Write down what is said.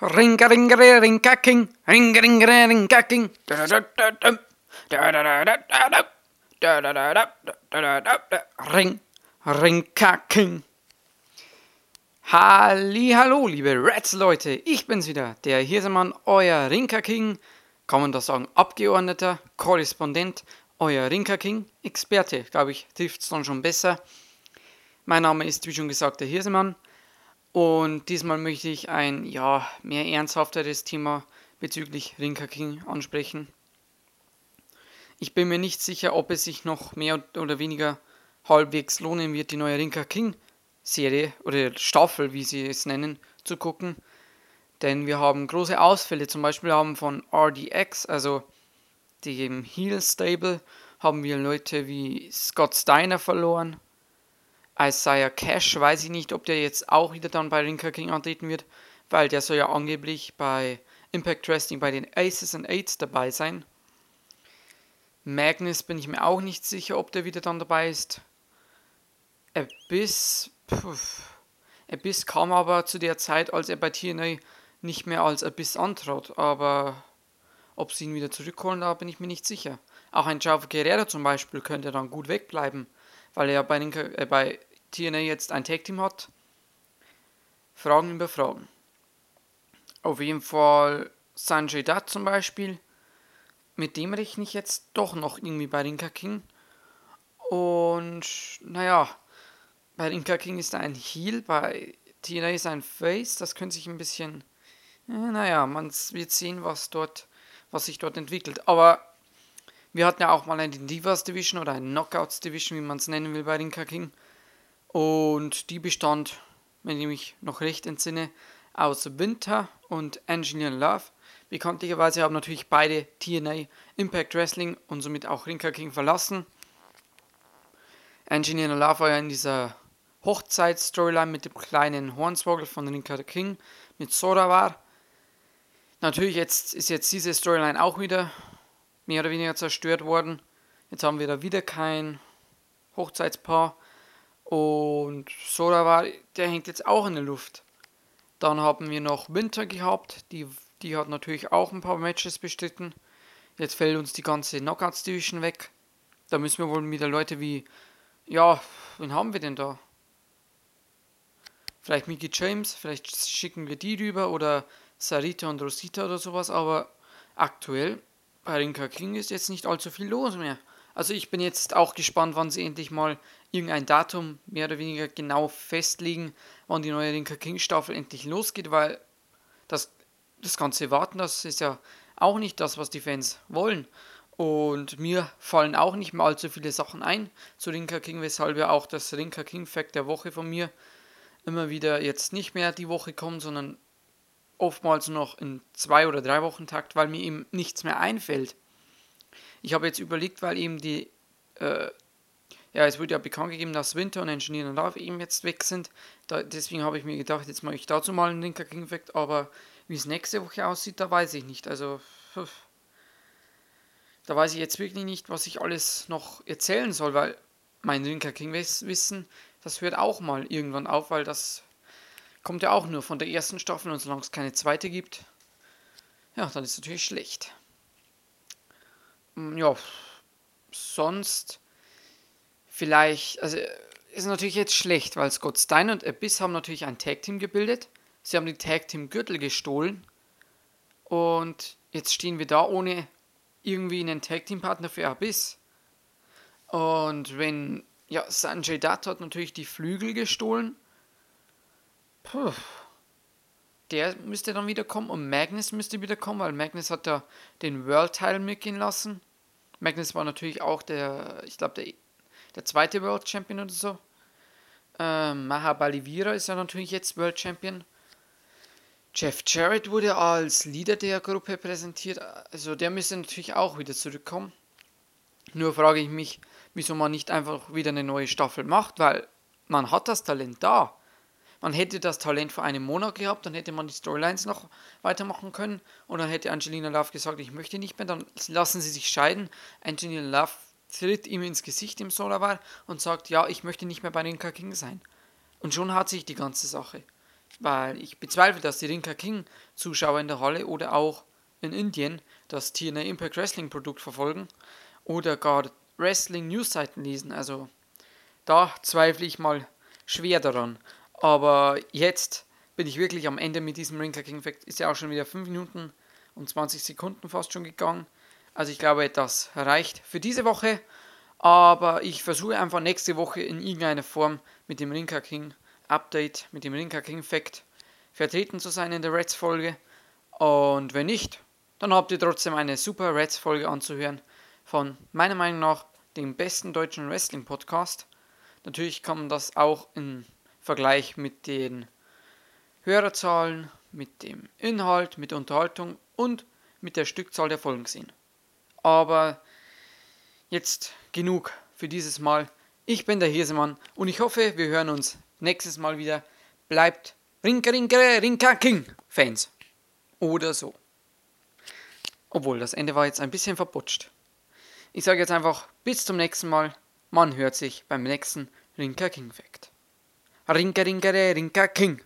Ringa ringa ringa king, ringa ringa ringa king. Ring, ringa king. Halli, hallo, liebe Reds-Leute, ich bin's wieder, der Hirsemann, euer Rinka King, kann man da sagen, Abgeordneter, Korrespondent, euer Rinka King, Experte, glaube ich, trifft's dann schon besser. Mein Name ist, wie schon gesagt, der Hirsemann und diesmal möchte ich ein, ja, mehr ernsthafteres Thema bezüglich Rinka King ansprechen. Ich bin mir nicht sicher, ob es sich noch mehr oder weniger halbwegs lohnen wird, die neue Rinka King Serie oder Staffel, wie sie es nennen, zu gucken. Denn wir haben große Ausfälle. Zum Beispiel haben von RDX, also dem Heel Stable, haben wir Leute wie Scott Steiner verloren. Isaiah Cash, weiß ich nicht, ob der jetzt auch wieder dann bei Rinka King antreten wird, weil der soll ja angeblich bei Impact Wrestling bei den Aces and Eights dabei sein. Magnus bin ich mir auch nicht sicher, ob der wieder dann dabei ist. Abyss Puff. Abyss kam aber zu der Zeit, als er bei TNA nicht mehr als Abyss antrat, aber ob sie ihn wieder zurückholen, da bin ich mir nicht sicher. Auch ein Chavo Guerrero zum Beispiel könnte dann gut wegbleiben, weil er ja bei, äh, bei TNA jetzt ein Tag-Team hat. Fragen über Fragen. Auf jeden Fall Sanjay Dutt zum Beispiel. Mit dem rechne ich jetzt doch noch irgendwie bei Rinka King. Und naja, bei Inka King ist ein Heal, bei TNA ist ein Face. Das könnte sich ein bisschen. Naja, man wird sehen, was dort, was sich dort entwickelt. Aber wir hatten ja auch mal eine Divas Division oder eine Knockouts Division, wie man es nennen will, bei Inka King. Und die bestand, wenn ich mich noch recht entsinne, aus Winter und Engineer Love. Bekanntlicherweise haben natürlich beide TNA Impact Wrestling und somit auch Rinka King verlassen. Engineer Love war ja in dieser Hochzeitsstoryline mit dem kleinen Hornswoggle von Rinka King mit Sora war. Natürlich jetzt ist jetzt diese Storyline auch wieder mehr oder weniger zerstört worden. Jetzt haben wir da wieder kein Hochzeitspaar. Und Sora war, der hängt jetzt auch in der Luft. Dann haben wir noch Winter gehabt, die, die hat natürlich auch ein paar Matches bestritten. Jetzt fällt uns die ganze Knockouts Division weg. Da müssen wir wohl wieder Leute wie, ja, wen haben wir denn da? Vielleicht Mickey James, vielleicht schicken wir die rüber oder Sarita und Rosita oder sowas, aber aktuell bei Rinka King ist jetzt nicht allzu viel los mehr. Also ich bin jetzt auch gespannt, wann sie endlich mal irgendein Datum mehr oder weniger genau festlegen, wann die neue Rinka King Staffel endlich losgeht, weil das, das ganze Warten, das ist ja auch nicht das, was die Fans wollen. Und mir fallen auch nicht mal allzu viele Sachen ein zu Rinka King, weshalb ja auch das Rinka King Fact der Woche von mir immer wieder jetzt nicht mehr die Woche kommt, sondern oftmals noch in zwei oder drei Wochen Takt, weil mir eben nichts mehr einfällt. Ich habe jetzt überlegt, weil eben die, äh, ja, es wurde ja bekannt gegeben, dass Winter und Engineer und Love eben jetzt weg sind. Da, deswegen habe ich mir gedacht, jetzt mache ich dazu mal einen Linker King Effekt, aber wie es nächste Woche aussieht, da weiß ich nicht. Also, da weiß ich jetzt wirklich nicht, was ich alles noch erzählen soll, weil mein Linker King Wissen das hört auch mal irgendwann auf, weil das kommt ja auch nur von der ersten Staffel und solange es keine zweite gibt, ja, dann ist es natürlich schlecht. Mm, ja, sonst vielleicht, also ist natürlich jetzt schlecht, weil Scott Stein und Abyss haben natürlich ein Tag Team gebildet. Sie haben die Tag Team Gürtel gestohlen und jetzt stehen wir da ohne irgendwie einen Tag Team Partner für Abyss. Und wenn ja, Sanjay Dutt hat natürlich die Flügel gestohlen. Puh. Der müsste dann wieder kommen und Magnus müsste wieder kommen, weil Magnus hat ja den World-Title mitgehen lassen. Magnus war natürlich auch der, ich glaube, der, der zweite World Champion oder so. Ähm, Mahabalivira ist ja natürlich jetzt World Champion. Jeff Jarrett wurde als Leader der Gruppe präsentiert. Also der müsste natürlich auch wieder zurückkommen. Nur frage ich mich, wieso man nicht einfach wieder eine neue Staffel macht, weil man hat das Talent da. Man hätte das Talent vor einem Monat gehabt, dann hätte man die Storylines noch weitermachen können und dann hätte Angelina Love gesagt, ich möchte nicht mehr, dann lassen sie sich scheiden. Angelina Love tritt ihm ins Gesicht im Solarbar und sagt, ja, ich möchte nicht mehr bei den King sein. Und schon hat sich die ganze Sache. weil ich bezweifle, dass die Rinka King Zuschauer in der Halle oder auch in Indien das TNA Impact Wrestling Produkt verfolgen oder gar Wrestling News Seiten lesen. Also da zweifle ich mal schwer daran. Aber jetzt bin ich wirklich am Ende mit diesem Rinka King Fact. Ist ja auch schon wieder 5 Minuten und 20 Sekunden fast schon gegangen. Also ich glaube, das reicht für diese Woche. Aber ich versuche einfach nächste Woche in irgendeiner Form mit dem Rinka King Update, mit dem Rinka King Fact vertreten zu sein in der Reds Folge. Und wenn nicht, dann habt ihr trotzdem eine super Reds Folge anzuhören von meiner Meinung nach dem besten deutschen Wrestling Podcast. Natürlich kann man das auch im Vergleich mit den Hörerzahlen, mit dem Inhalt, mit der Unterhaltung und mit der Stückzahl der Folgen sehen. Aber jetzt genug für dieses Mal. Ich bin der Hirsemann und ich hoffe, wir hören uns nächstes Mal wieder. Bleibt Rinka Rinka Rinka King Fans. Oder so. Obwohl, das Ende war jetzt ein bisschen verputscht. Ich sage jetzt einfach bis zum nächsten Mal. Man hört sich beim nächsten Rinka King Fact. Rinka Rinka Rinka King.